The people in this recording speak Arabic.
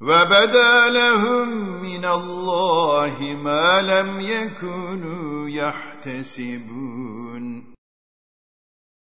وبدا لهم من الله ما لم يكونوا يحتسبون